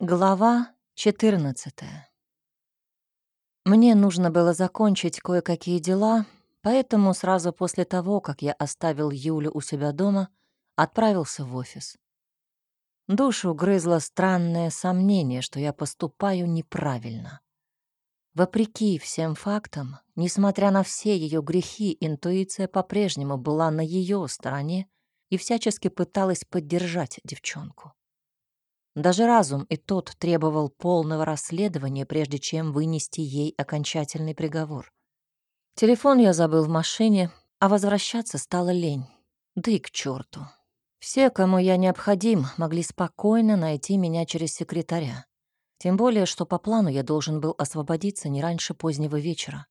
Глава 14 Мне нужно было закончить кое-какие дела, поэтому сразу после того, как я оставил Юлю у себя дома, отправился в офис. Душу грызло странное сомнение, что я поступаю неправильно. Вопреки всем фактам, несмотря на все ее грехи, интуиция по-прежнему была на ее стороне и всячески пыталась поддержать девчонку. Даже разум и тот требовал полного расследования, прежде чем вынести ей окончательный приговор. Телефон я забыл в машине, а возвращаться стало лень. Да и к черту. Все, кому я необходим, могли спокойно найти меня через секретаря. Тем более, что по плану я должен был освободиться не раньше позднего вечера.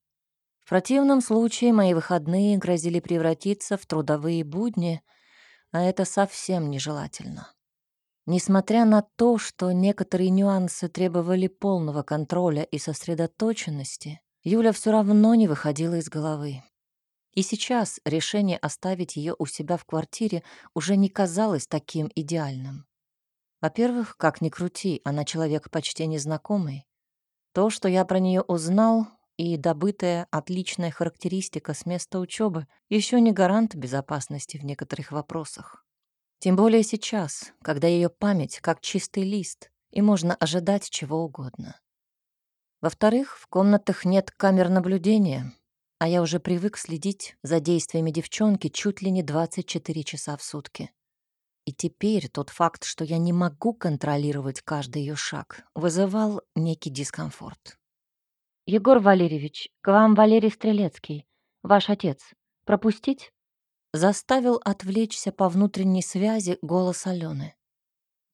В противном случае мои выходные грозили превратиться в трудовые будни, а это совсем нежелательно. Несмотря на то, что некоторые нюансы требовали полного контроля и сосредоточенности, Юля все равно не выходила из головы. И сейчас решение оставить ее у себя в квартире уже не казалось таким идеальным. Во-первых, как ни крути, она человек почти незнакомый. То, что я про нее узнал, и добытая отличная характеристика с места учебы, еще не гарант безопасности в некоторых вопросах. Тем более сейчас, когда ее память как чистый лист, и можно ожидать чего угодно. Во-вторых, в комнатах нет камер наблюдения, а я уже привык следить за действиями девчонки чуть ли не 24 часа в сутки. И теперь тот факт, что я не могу контролировать каждый ее шаг, вызывал некий дискомфорт. «Егор Валерьевич, к вам Валерий Стрелецкий, ваш отец. Пропустить?» Заставил отвлечься по внутренней связи голос Алены.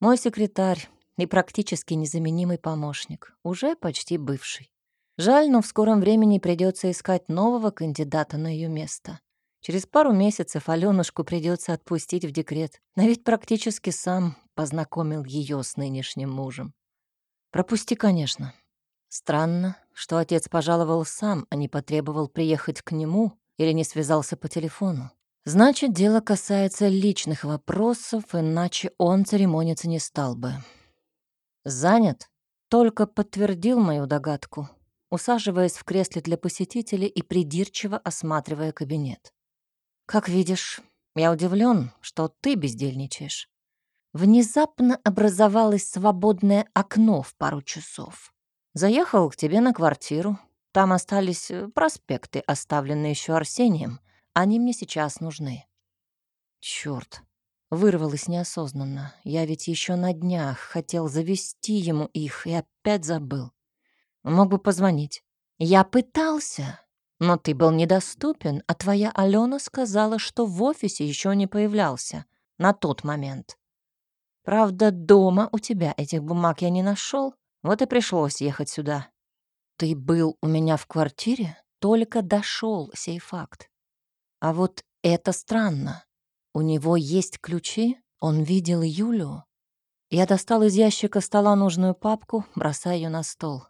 Мой секретарь и практически незаменимый помощник, уже почти бывший. Жаль, но в скором времени придется искать нового кандидата на ее место. Через пару месяцев Аленушку придется отпустить в декрет, но ведь практически сам познакомил ее с нынешним мужем. Пропусти, конечно. Странно, что отец пожаловал сам, а не потребовал приехать к нему или не связался по телефону. Значит, дело касается личных вопросов, иначе он церемониться не стал бы. Занят? Только подтвердил мою догадку, усаживаясь в кресле для посетителей и придирчиво осматривая кабинет. Как видишь, я удивлен, что ты бездельничаешь. Внезапно образовалось свободное окно в пару часов. Заехал к тебе на квартиру. Там остались э, проспекты, оставленные еще Арсением — они мне сейчас нужны. Черт, вырвалось неосознанно. Я ведь еще на днях хотел завести ему их и опять забыл. Мог бы позвонить. Я пытался, но ты был недоступен, а твоя Алена сказала, что в офисе еще не появлялся на тот момент. Правда, дома у тебя этих бумаг я не нашел, вот и пришлось ехать сюда. Ты был у меня в квартире, только дошел сей факт. А вот это странно. У него есть ключи, он видел Юлю. Я достал из ящика стола нужную папку, бросая ее на стол.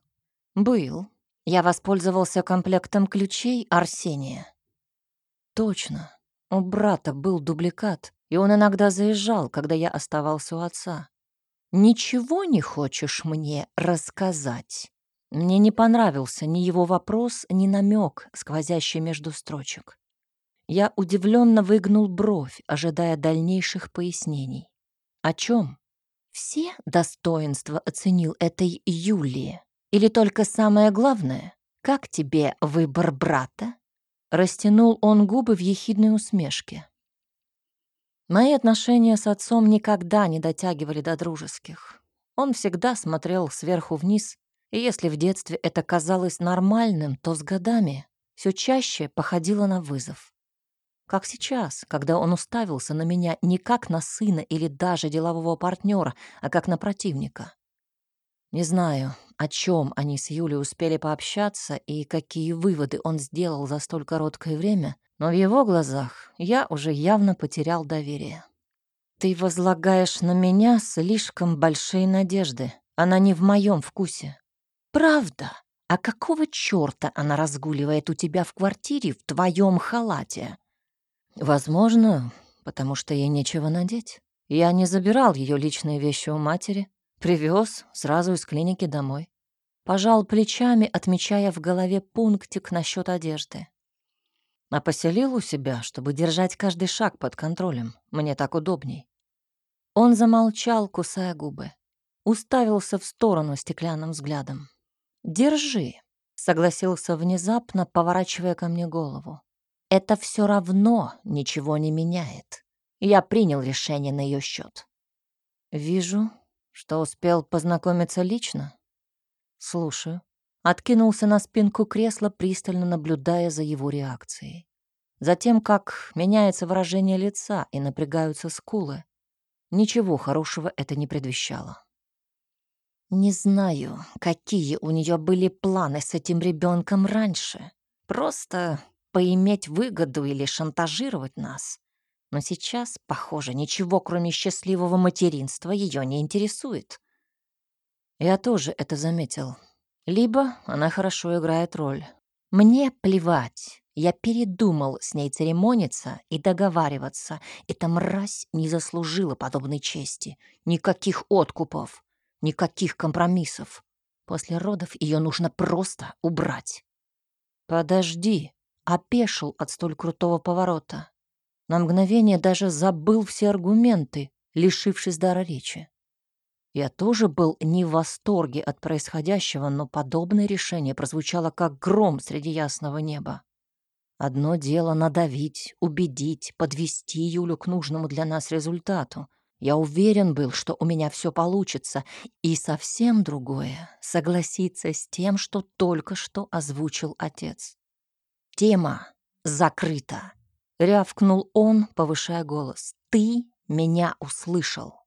Был. Я воспользовался комплектом ключей Арсения. Точно. У брата был дубликат, и он иногда заезжал, когда я оставался у отца. «Ничего не хочешь мне рассказать?» Мне не понравился ни его вопрос, ни намек, сквозящий между строчек. Я удивленно выгнул бровь, ожидая дальнейших пояснений. О чем? Все достоинства оценил этой Юлии? Или только самое главное? Как тебе выбор брата? Растянул он губы в ехидной усмешке. Мои отношения с отцом никогда не дотягивали до дружеских. Он всегда смотрел сверху вниз, и если в детстве это казалось нормальным, то с годами все чаще походило на вызов. Как сейчас, когда он уставился на меня не как на сына или даже делового партнера, а как на противника. Не знаю, о чем они с Юлей успели пообщаться и какие выводы он сделал за столь короткое время, но в его глазах я уже явно потерял доверие. «Ты возлагаешь на меня слишком большие надежды. Она не в моем вкусе». «Правда? А какого чёрта она разгуливает у тебя в квартире в твоем халате?» Возможно, потому что ей нечего надеть. Я не забирал ее личные вещи у матери. Привез сразу из клиники домой. Пожал плечами, отмечая в голове пунктик насчет одежды. А поселил у себя, чтобы держать каждый шаг под контролем. Мне так удобней. Он замолчал, кусая губы. Уставился в сторону стеклянным взглядом. «Держи», — согласился внезапно, поворачивая ко мне голову. «Это все равно ничего не меняет. Я принял решение на ее счет. «Вижу, что успел познакомиться лично. Слушаю. Откинулся на спинку кресла, пристально наблюдая за его реакцией. Затем, как меняется выражение лица и напрягаются скулы. Ничего хорошего это не предвещало. Не знаю, какие у нее были планы с этим ребенком раньше. Просто поиметь выгоду или шантажировать нас. Но сейчас, похоже, ничего, кроме счастливого материнства, ее не интересует. Я тоже это заметил. Либо она хорошо играет роль. Мне плевать. Я передумал с ней церемониться и договариваться. Эта мразь не заслужила подобной чести. Никаких откупов, никаких компромиссов. После родов ее нужно просто убрать. «Подожди», — опешил от столь крутого поворота. На мгновение даже забыл все аргументы, лишившись дара речи. Я тоже был не в восторге от происходящего, но подобное решение прозвучало как гром среди ясного неба. Одно дело надавить, убедить, подвести Юлю к нужному для нас результату. Я уверен был, что у меня все получится. И совсем другое — согласиться с тем, что только что озвучил отец. Тема закрыта. Рявкнул он, повышая голос. «Ты меня услышал».